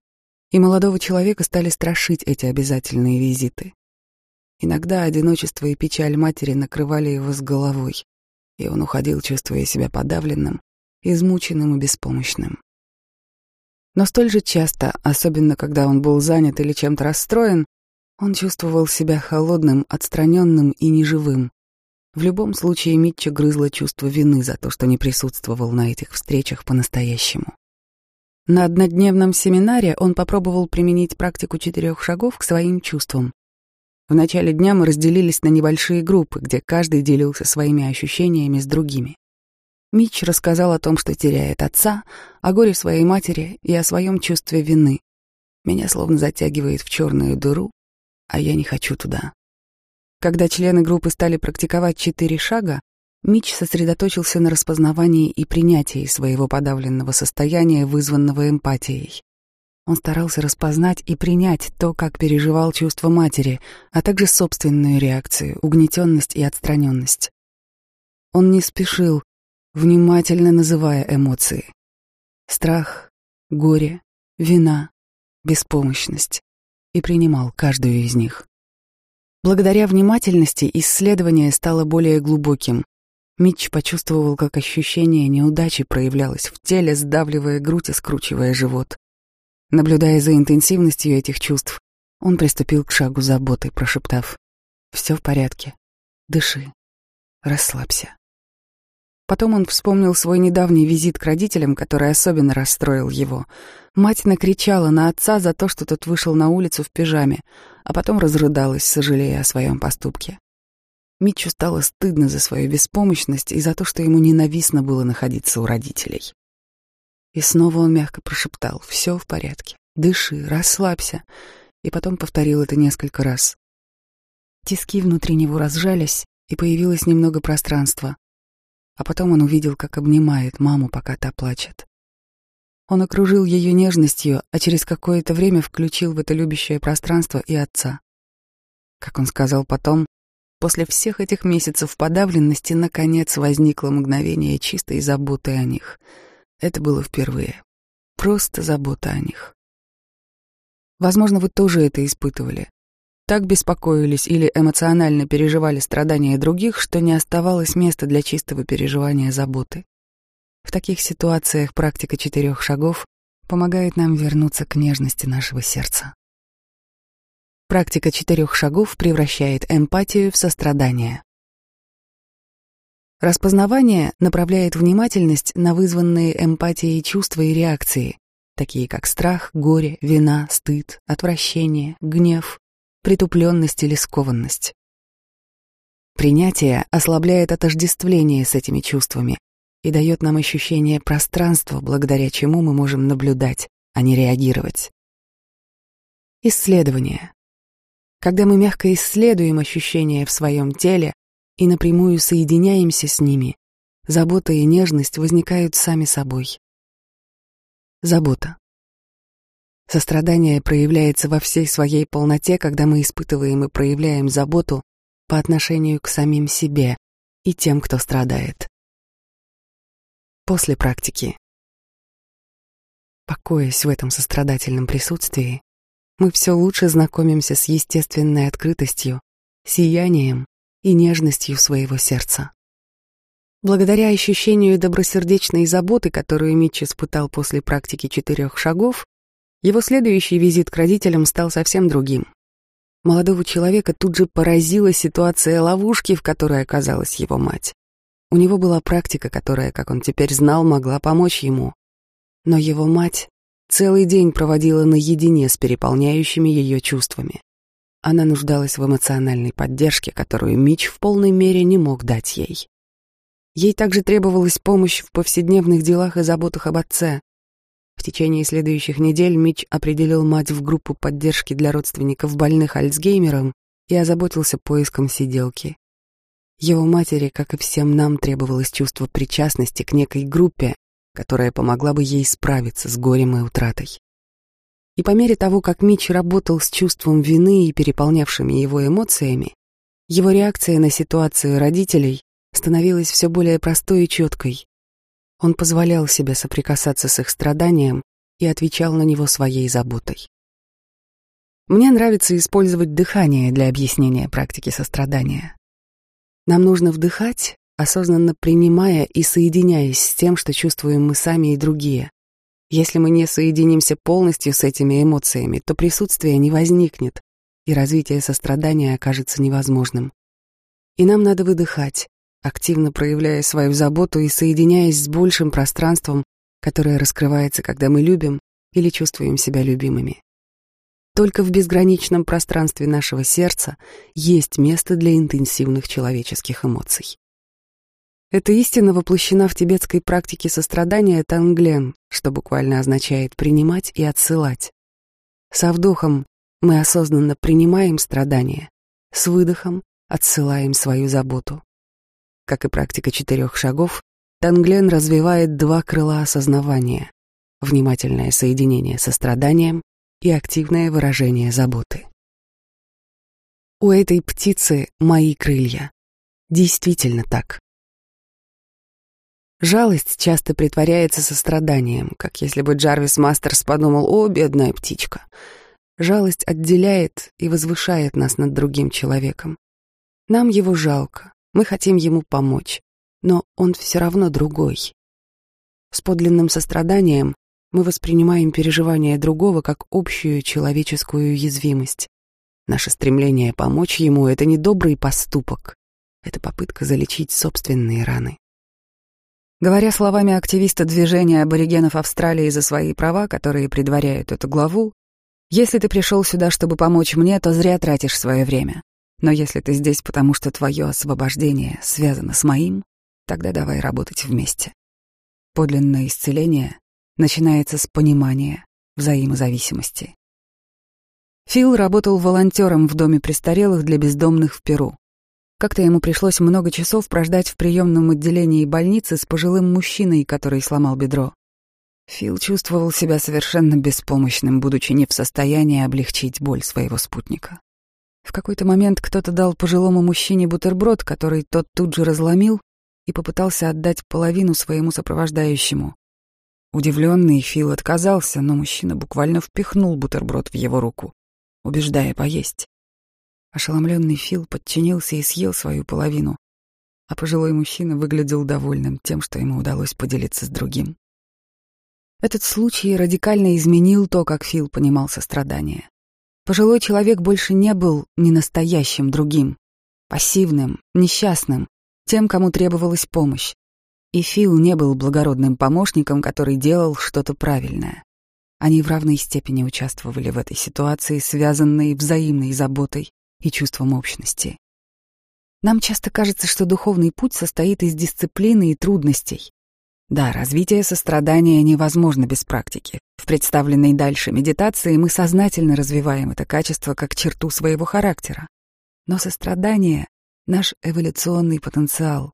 и молодого человека стали страшить эти обязательные визиты. Иногда одиночество и печаль матери накрывали его с головой, и он уходил, чувствуя себя подавленным, измученным и беспомощным. Но столь же часто, особенно когда он был занят или чем-то расстроен, он чувствовал себя холодным, отстраненным и неживым, в любом случае Митча грызла чувство вины за то, что не присутствовал на этих встречах по-настоящему. На однодневном семинаре он попробовал применить практику четырех шагов к своим чувствам. В начале дня мы разделились на небольшие группы, где каждый делился своими ощущениями с другими. Митч рассказал о том, что теряет отца, о горе своей матери и о своем чувстве вины. Меня словно затягивает в черную дыру, а я не хочу туда. Когда члены группы стали практиковать четыре шага, Митч сосредоточился на распознавании и принятии своего подавленного состояния, вызванного эмпатией. Он старался распознать и принять то, как переживал чувство матери, а также собственную реакцию, угнетенность и отстраненность. Он не спешил, внимательно называя эмоции. Страх, горе, вина, беспомощность. И принимал каждую из них. Благодаря внимательности исследование стало более глубоким, Митч почувствовал, как ощущение неудачи проявлялось в теле, сдавливая грудь и скручивая живот. Наблюдая за интенсивностью этих чувств, он приступил к шагу заботы, прошептав «Все в порядке. Дыши. Расслабься». Потом он вспомнил свой недавний визит к родителям, который особенно расстроил его. Мать накричала на отца за то, что тот вышел на улицу в пижаме, а потом разрыдалась, сожалея о своем поступке. Митчу стало стыдно за свою беспомощность и за то, что ему ненавистно было находиться у родителей. И снова он мягко прошептал «Все в порядке, дыши, расслабься», и потом повторил это несколько раз. Тиски внутри него разжались, и появилось немного пространства. А потом он увидел, как обнимает маму, пока та плачет. Он окружил ее нежностью, а через какое-то время включил в это любящее пространство и отца. Как он сказал потом, После всех этих месяцев подавленности наконец возникло мгновение чистой заботы о них. Это было впервые. Просто забота о них. Возможно, вы тоже это испытывали. Так беспокоились или эмоционально переживали страдания других, что не оставалось места для чистого переживания заботы. В таких ситуациях практика четырех шагов помогает нам вернуться к нежности нашего сердца. Практика четырех шагов превращает эмпатию в сострадание. Распознавание направляет внимательность на вызванные эмпатией чувства и реакции, такие как страх, горе, вина, стыд, отвращение, гнев, притупленность или скованность. Принятие ослабляет отождествление с этими чувствами и дает нам ощущение пространства, благодаря чему мы можем наблюдать, а не реагировать. Исследование. Когда мы мягко исследуем ощущения в своем теле и напрямую соединяемся с ними, забота и нежность возникают сами собой. Забота. Сострадание проявляется во всей своей полноте, когда мы испытываем и проявляем заботу по отношению к самим себе и тем, кто страдает. После практики. Покоясь в этом сострадательном присутствии, мы все лучше знакомимся с естественной открытостью, сиянием и нежностью своего сердца. Благодаря ощущению добросердечной заботы, которую Митч испытал после практики четырех шагов, его следующий визит к родителям стал совсем другим. Молодого человека тут же поразила ситуация ловушки, в которой оказалась его мать. У него была практика, которая, как он теперь знал, могла помочь ему. Но его мать Целый день проводила наедине с переполняющими ее чувствами. Она нуждалась в эмоциональной поддержке, которую Мич в полной мере не мог дать ей. Ей также требовалась помощь в повседневных делах и заботах об отце. Течение следующих недель Мич определил мать в группу поддержки для родственников больных Альцгеймером и озаботился поиском сиделки. Его матери, как и всем нам, требовалось чувство причастности к некой группе, которая помогла бы ей справиться с горем и утратой. И по мере того, как Мич работал с чувством вины и переполнявшими его эмоциями, его реакция на ситуацию родителей становилась все более простой и четкой. Он позволял себе соприкасаться с их страданием и отвечал на него своей заботой. Мне нравится использовать дыхание для объяснения практики сострадания. Нам нужно вдыхать осознанно принимая и соединяясь с тем, что чувствуем мы сами и другие. Если мы не соединимся полностью с этими эмоциями, то присутствие не возникнет, и развитие сострадания окажется невозможным. И нам надо выдыхать, активно проявляя свою заботу и соединяясь с большим пространством, которое раскрывается, когда мы любим или чувствуем себя любимыми. Только в безграничном пространстве нашего сердца есть место для интенсивных человеческих эмоций. Эта истина воплощена в тибетской практике сострадания танглен, что буквально означает «принимать и отсылать». Со вдохом мы осознанно принимаем страдания, с выдохом отсылаем свою заботу. Как и практика четырех шагов, танглен развивает два крыла осознавания — внимательное соединение со страданием и активное выражение заботы. У этой птицы мои крылья. Действительно так. Жалость часто притворяется состраданием, как если бы Джарвис Мастерс подумал «О, бедная птичка». Жалость отделяет и возвышает нас над другим человеком. Нам его жалко, мы хотим ему помочь, но он все равно другой. С подлинным состраданием мы воспринимаем переживания другого как общую человеческую уязвимость. Наше стремление помочь ему — это не добрый поступок, это попытка залечить собственные раны. Говоря словами активиста движения аборигенов Австралии за свои права, которые предваряют эту главу, если ты пришел сюда, чтобы помочь мне, то зря тратишь свое время. Но если ты здесь, потому что твое освобождение связано с моим, тогда давай работать вместе. Подлинное исцеление начинается с понимания взаимозависимости. Фил работал волонтером в доме престарелых для бездомных в Перу. Как-то ему пришлось много часов прождать в приемном отделении больницы с пожилым мужчиной, который сломал бедро. Фил чувствовал себя совершенно беспомощным, будучи не в состоянии облегчить боль своего спутника. В какой-то момент кто-то дал пожилому мужчине бутерброд, который тот тут же разломил и попытался отдать половину своему сопровождающему. Удивленный Фил отказался, но мужчина буквально впихнул бутерброд в его руку, убеждая поесть. Ошеломленный Фил подчинился и съел свою половину, а пожилой мужчина выглядел довольным тем, что ему удалось поделиться с другим. Этот случай радикально изменил то, как Фил понимал сострадание. Пожилой человек больше не был ненастоящим другим, пассивным, несчастным, тем, кому требовалась помощь. И Фил не был благородным помощником, который делал что-то правильное. Они в равной степени участвовали в этой ситуации, связанной взаимной заботой и чувством общности. Нам часто кажется, что духовный путь состоит из дисциплины и трудностей. Да, развитие сострадания невозможно без практики. В представленной дальше медитации мы сознательно развиваем это качество как черту своего характера. Но сострадание — наш эволюционный потенциал.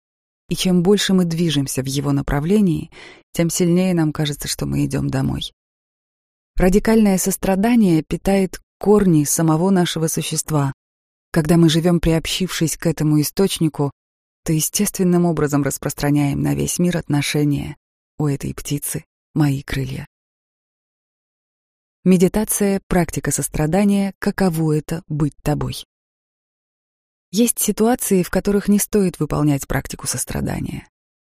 И чем больше мы движемся в его направлении, тем сильнее нам кажется, что мы идем домой. Радикальное сострадание питает корни самого нашего существа, когда мы живем приобщившись к этому источнику, то естественным образом распространяем на весь мир отношения. У этой птицы мои крылья. Медитация, практика сострадания, каково это быть тобой. Есть ситуации, в которых не стоит выполнять практику сострадания.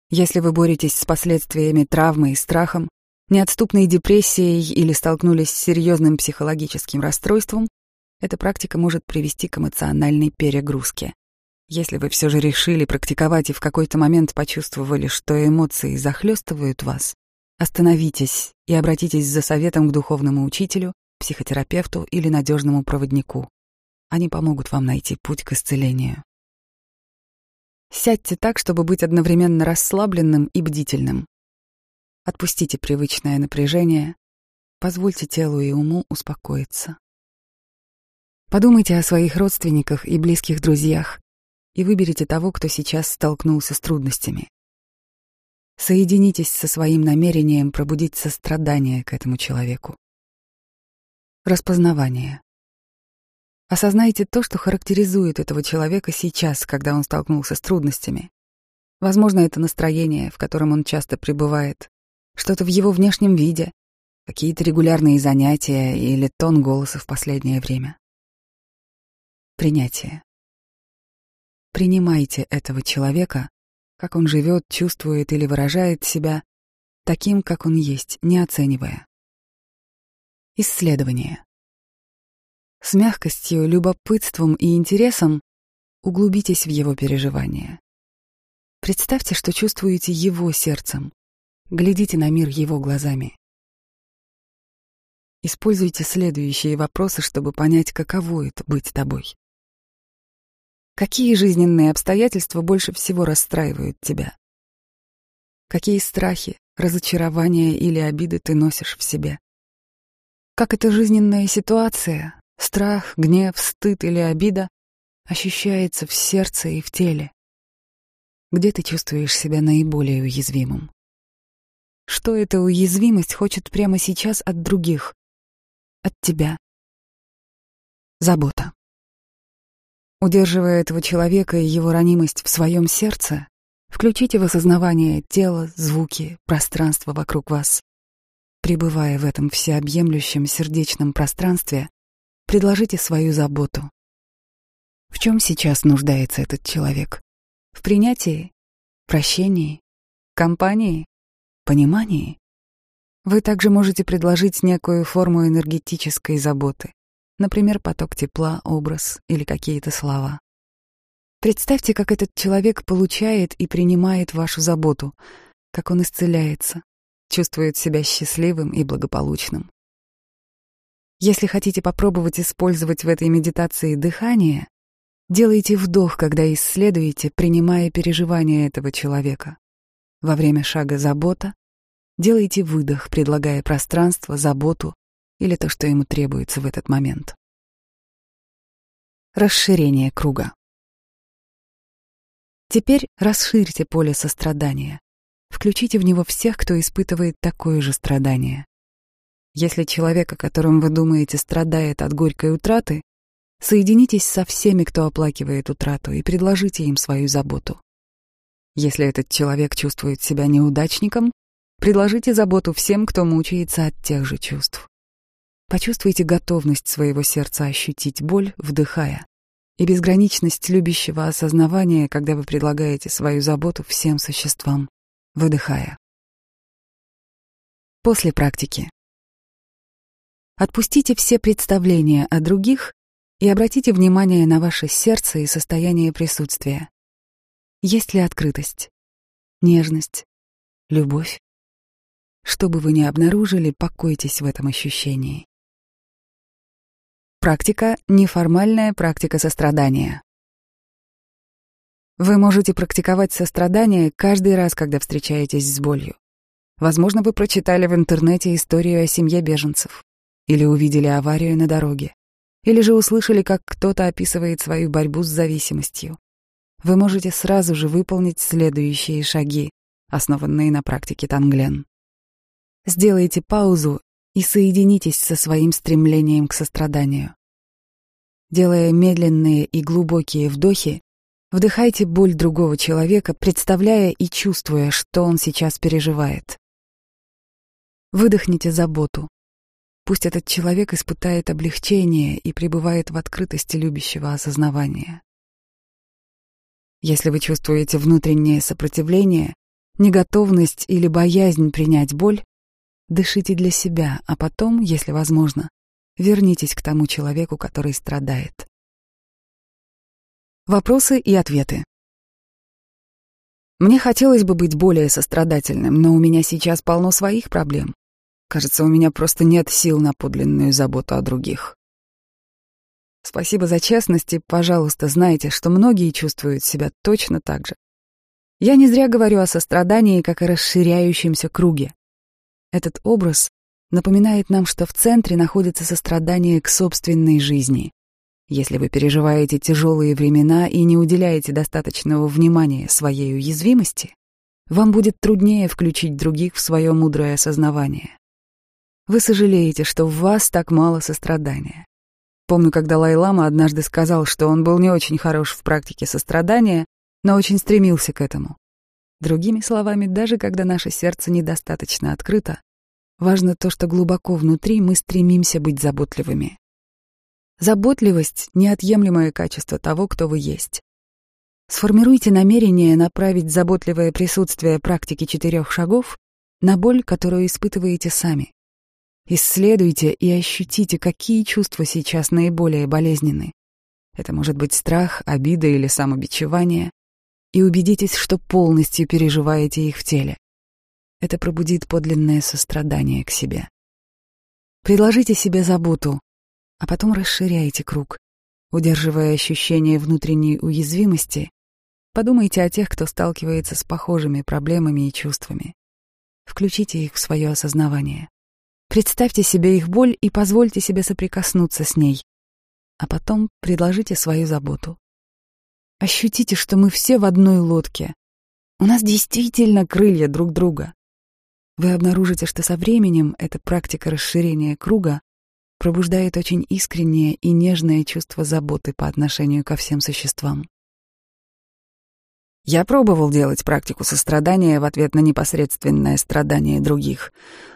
Если вы боретесь с последствиями травмы и страхом, неотступной депрессией или столкнулись с серьезным психологическим расстройством, эта практика может привести к эмоциональной перегрузке. Если вы все же решили практиковать и в какой-то момент почувствовали, что эмоции захлестывают вас, остановитесь и обратитесь за советом к духовному учителю, психотерапевту или надежному проводнику. Они помогут вам найти путь к исцелению. Сядьте так, чтобы быть одновременно расслабленным и бдительным. Отпустите привычное напряжение, позвольте телу и уму успокоиться. Подумайте о своих родственниках и близких друзьях и выберите того, кто сейчас столкнулся с трудностями. Соединитесь со своим намерением пробудить сострадание к этому человеку. Распознавание. Осознайте то, что характеризует этого человека сейчас, когда он столкнулся с трудностями. Возможно, это настроение, в котором он часто пребывает, что-то в его внешнем виде, какие-то регулярные занятия или тон голоса в последнее время. Принятие. Принимайте этого человека, как он живет, чувствует или выражает себя, таким, как он есть, не оценивая. Исследование. С мягкостью, любопытством и интересом углубитесь в его переживания. Представьте, что чувствуете его сердцем, глядите на мир его глазами. Используйте следующие вопросы, чтобы понять, каково это быть тобой. Какие жизненные обстоятельства больше всего расстраивают тебя? Какие страхи, разочарования или обиды ты носишь в себе? Как эта жизненная ситуация, страх, гнев, стыд или обида ощущается в сердце и в теле? Где ты чувствуешь себя наиболее уязвимым? Что эта уязвимость хочет прямо сейчас от других? От тебя? Забота. Удерживая этого человека и его ранимость в своем сердце, включите в осознавание тело, звуки, пространство вокруг вас. Пребывая в этом всеобъемлющем сердечном пространстве, предложите свою заботу. В чем сейчас нуждается этот человек? В принятии, прощении, компании, понимании? Вы также можете предложить некую форму энергетической заботы. Например, поток тепла, образ или какие-то слова. Представьте, как этот человек получает и принимает вашу заботу, как он исцеляется, чувствует себя счастливым и благополучным. Если хотите попробовать использовать в этой медитации дыхание, делайте вдох, когда исследуете, принимая переживания этого человека. Во время шага забота делайте выдох, предлагая пространство, заботу или то, что ему требуется в этот момент. Расширение круга. Теперь расширьте поле сострадания. Включите в него всех, кто испытывает такое же страдание. Если человек, о котором вы думаете, страдает от горькой утраты, соединитесь со всеми, кто оплакивает утрату, и предложите им свою заботу. Если этот человек чувствует себя неудачником, предложите заботу всем, кто мучается от тех же чувств. Почувствуйте готовность своего сердца ощутить боль, вдыхая, и безграничность любящего осознавания, когда вы предлагаете свою заботу всем существам, выдыхая. После практики. Отпустите все представления о других и обратите внимание на ваше сердце и состояние присутствия. Есть ли открытость, нежность, любовь? Что бы вы ни обнаружили, покойтесь в этом ощущении. Практика — неформальная практика сострадания. Вы можете практиковать сострадание каждый раз, когда встречаетесь с болью. Возможно, вы прочитали в интернете историю о семье беженцев, или увидели аварию на дороге, или же услышали, как кто-то описывает свою борьбу с зависимостью. Вы можете сразу же выполнить следующие шаги, основанные на практике Танглен. Сделайте паузу и соединитесь со своим стремлением к состраданию. Делая медленные и глубокие вдохи, вдыхайте боль другого человека, представляя и чувствуя, что он сейчас переживает. Выдохните заботу. Пусть этот человек испытает облегчение и пребывает в открытости любящего осознавания. Если вы чувствуете внутреннее сопротивление, неготовность или боязнь принять боль, Дышите для себя, а потом, если возможно, вернитесь к тому человеку, который страдает. Вопросы и ответы. Мне хотелось бы быть более сострадательным, но у меня сейчас полно своих проблем. Кажется, у меня просто нет сил на подлинную заботу о других. Спасибо за честность и, пожалуйста, знайте, что многие чувствуют себя точно так же. Я не зря говорю о сострадании как о расширяющемся круге. Этот образ напоминает нам, что в центре находится сострадание к собственной жизни. Если вы переживаете тяжелые времена и не уделяете достаточного внимания своей уязвимости, вам будет труднее включить других в свое мудрое осознавание. Вы сожалеете, что в вас так мало сострадания. Помню, когда Лайлама однажды сказал, что он был не очень хорош в практике сострадания, но очень стремился к этому. Другими словами, даже когда наше сердце недостаточно открыто, важно то, что глубоко внутри мы стремимся быть заботливыми. Заботливость — неотъемлемое качество того, кто вы есть. Сформируйте намерение направить заботливое присутствие практики четырех шагов на боль, которую испытываете сами. Исследуйте и ощутите, какие чувства сейчас наиболее болезненны. Это может быть страх, обида или самобичевание и убедитесь, что полностью переживаете их в теле. Это пробудит подлинное сострадание к себе. Предложите себе заботу, а потом расширяйте круг, удерживая ощущение внутренней уязвимости. Подумайте о тех, кто сталкивается с похожими проблемами и чувствами. Включите их в свое осознавание. Представьте себе их боль и позвольте себе соприкоснуться с ней, а потом предложите свою заботу. Ощутите, что мы все в одной лодке. У нас действительно крылья друг друга. Вы обнаружите, что со временем эта практика расширения круга пробуждает очень искреннее и нежное чувство заботы по отношению ко всем существам. Я пробовал делать практику сострадания в ответ на непосредственное страдание других,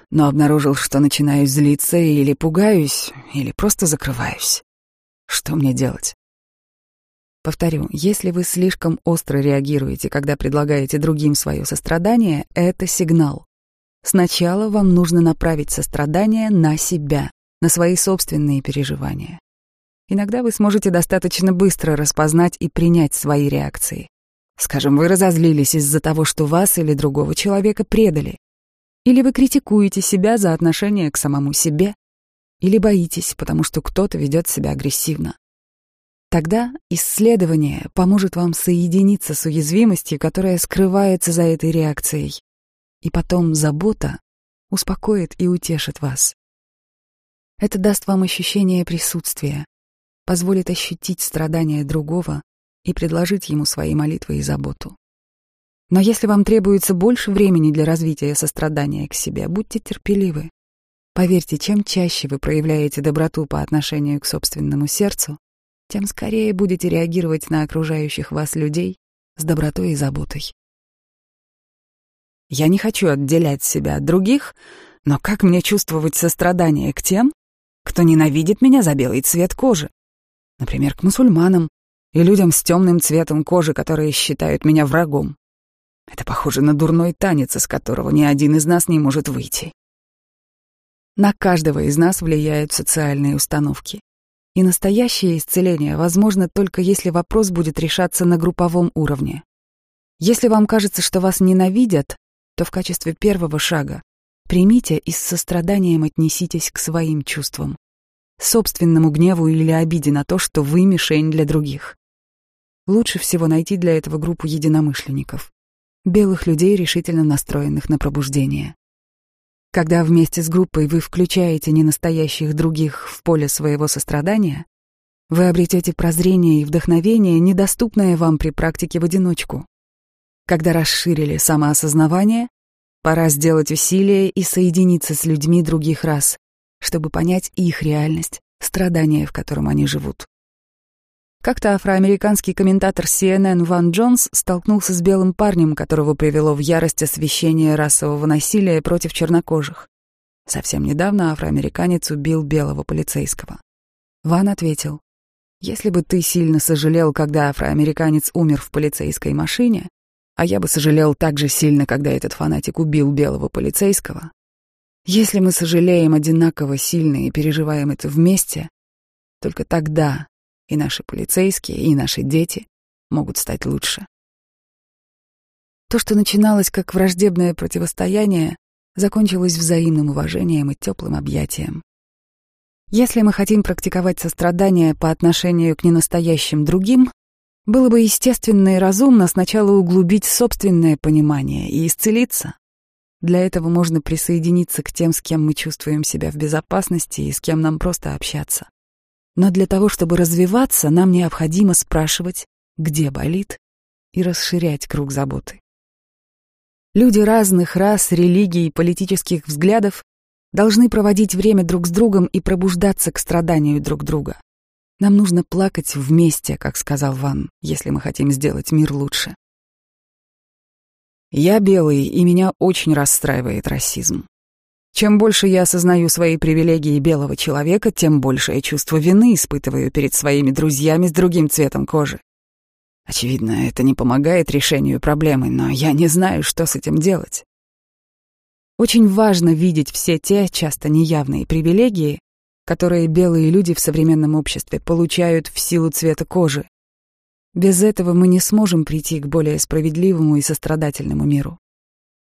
но обнаружил, что начинаю злиться или пугаюсь, или просто закрываюсь. Что мне делать? Повторю, если вы слишком остро реагируете, когда предлагаете другим свое сострадание, это сигнал. Сначала вам нужно направить сострадание на себя, на свои собственные переживания. Иногда вы сможете достаточно быстро распознать и принять свои реакции. Скажем, вы разозлились из-за того, что вас или другого человека предали. Или вы критикуете себя за отношение к самому себе. Или боитесь, потому что кто-то ведет себя агрессивно. Тогда исследование поможет вам соединиться с уязвимостью, которая скрывается за этой реакцией. И потом забота успокоит и утешит вас. Это даст вам ощущение присутствия, позволит ощутить страдания другого и предложить ему свои молитвы и заботу. Но если вам требуется больше времени для развития сострадания к себе, будьте терпеливы. Поверьте, чем чаще вы проявляете доброту по отношению к собственному сердцу, тем скорее будете реагировать на окружающих вас людей с добротой и заботой. Я не хочу отделять себя от других, но как мне чувствовать сострадание к тем, кто ненавидит меня за белый цвет кожи? Например, к мусульманам, и людям с темным цветом кожи, которые считают меня врагом. Это похоже на дурной танец, из которого ни один из нас не может выйти. На каждого из нас влияют социальные установки. И настоящее исцеление возможно только если вопрос будет решаться на групповом уровне. Если вам кажется, что вас ненавидят, то в качестве первого шага примите и с состраданием отнеситесь к своим чувствам, собственному гневу или обиде на то, что вы мишень для других. Лучше всего найти для этого группу единомышленников, белых людей, решительно настроенных на пробуждение. Когда вместе с группой вы включаете ненастоящих других в поле своего сострадания, вы обретете прозрение и вдохновение, недоступное вам при практике в одиночку. Когда расширили самоосознавание, пора сделать усилие и соединиться с людьми других рас, чтобы понять их реальность, страдания, в котором они живут. Как-то афроамериканский комментатор CNN Ван Джонс столкнулся с белым парнем, которого привело в ярость освещение расового насилия против чернокожих. Совсем недавно афроамериканец убил белого полицейского. Ван ответил, «Если бы ты сильно сожалел, когда афроамериканец умер в полицейской машине, а я бы сожалел так же сильно, когда этот фанатик убил белого полицейского, если мы сожалеем одинаково сильно и переживаем это вместе, только тогда и наши полицейские, и наши дети могут стать лучше. То, что начиналось как враждебное противостояние, закончилось взаимным уважением и теплым объятием. Если мы хотим практиковать сострадание по отношению к ненастоящим другим, было бы естественно и разумно сначала углубить собственное понимание и исцелиться. Для этого можно присоединиться к тем, с кем мы чувствуем себя в безопасности и с кем нам просто общаться. Но для того, чтобы развиваться, нам необходимо спрашивать, где болит, и расширять круг заботы. Люди разных рас, религий и политических взглядов должны проводить время друг с другом и пробуждаться к страданию друг друга. Нам нужно плакать вместе, как сказал Ван, если мы хотим сделать мир лучше. Я белый, и меня очень расстраивает расизм. Чем больше я осознаю свои привилегии белого человека, тем большее чувство вины испытываю перед своими друзьями с другим цветом кожи. Очевидно, это не помогает решению проблемы, но я не знаю, что с этим делать. Очень важно видеть все те, часто неявные привилегии, которые белые люди в современном обществе получают в силу цвета кожи. Без этого мы не сможем прийти к более справедливому и сострадательному миру.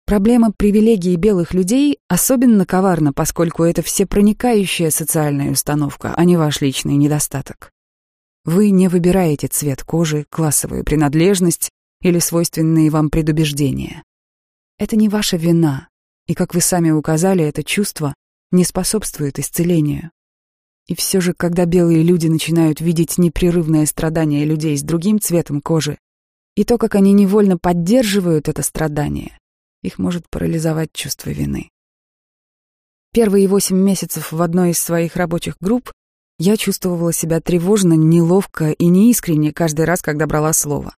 Проблема привилегий белых людей особенно коварна, поскольку это всепроникающая социальная установка, а не ваш личный недостаток. Вы не выбираете цвет кожи, классовую принадлежность или свойственные вам предубеждения. Это не ваша вина, и, как вы сами указали, это чувство не способствует исцелению. И все же, когда белые люди начинают видеть непрерывное страдание людей с другим цветом кожи, и то, как они невольно поддерживают это страдание, их может парализовать чувство вины. Первые восемь месяцев в одной из своих рабочих групп я чувствовала себя тревожно, неловко и неискренне каждый раз, когда брала слово.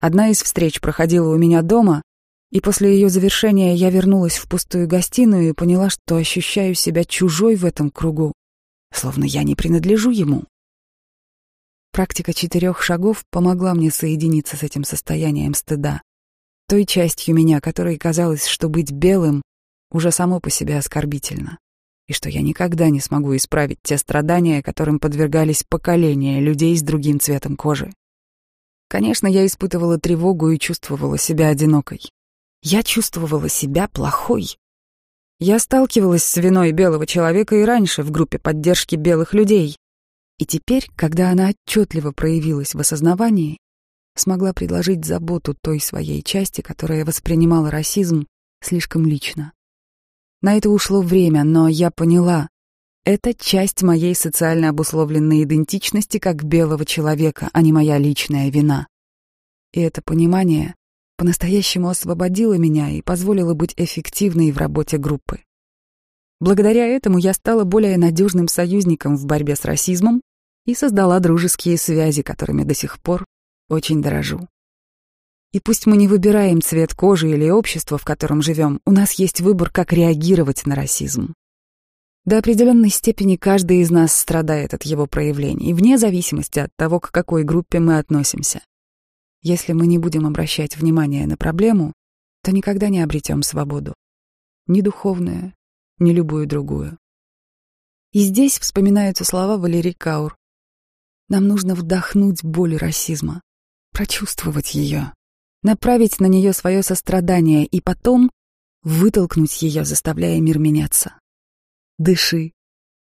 Одна из встреч проходила у меня дома, и после ее завершения я вернулась в пустую гостиную и поняла, что ощущаю себя чужой в этом кругу, словно я не принадлежу ему. Практика четырех шагов помогла мне соединиться с этим состоянием стыда, той частью меня, которой казалось, что быть белым уже само по себе оскорбительно и что я никогда не смогу исправить те страдания, которым подвергались поколения людей с другим цветом кожи. Конечно, я испытывала тревогу и чувствовала себя одинокой. Я чувствовала себя плохой. Я сталкивалась с виной белого человека и раньше в группе поддержки белых людей. И теперь, когда она отчетливо проявилась в осознавании, смогла предложить заботу той своей части, которая воспринимала расизм слишком лично. На это ушло время, но я поняла. Это часть моей социально обусловленной идентичности как белого человека, а не моя личная вина. И это понимание по-настоящему освободило меня и позволило быть эффективной в работе группы. Благодаря этому я стала более надежным союзником в борьбе с расизмом и создала дружеские связи, которыми до сих пор очень дорожу. И пусть мы не выбираем цвет кожи или общество, в котором живем, у нас есть выбор, как реагировать на расизм. До определенной степени каждый из нас страдает от его проявлений, вне зависимости от того, к какой группе мы относимся. Если мы не будем обращать внимание на проблему, то никогда не обретем свободу. Ни духовную, ни любую другую. И здесь вспоминаются слова Валерии Каур. Нам нужно вдохнуть боль расизма, прочувствовать ее, направить на нее свое сострадание и потом вытолкнуть ее, заставляя мир меняться. Дыши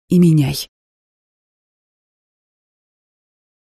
и меняй.